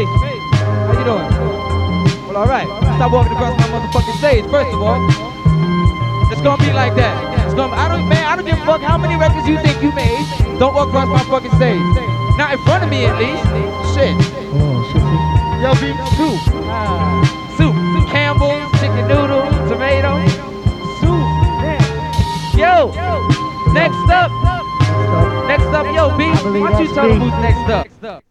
Paige, how you doing? Well, all right. Stop walking across my motherfucking stage. First of all, it's gonna be like that. It's gonna. I don't, man. I don't give a fuck how many records you think you made. Don't walk across my fucking stage. Not in front of me, at least. Shit. Yo, beef. soup. Soup. Campbell's chicken noodle, tomato. Soup. Yo. Next up. Next up, yo, B. Why don't you tell the who's next up? Next up.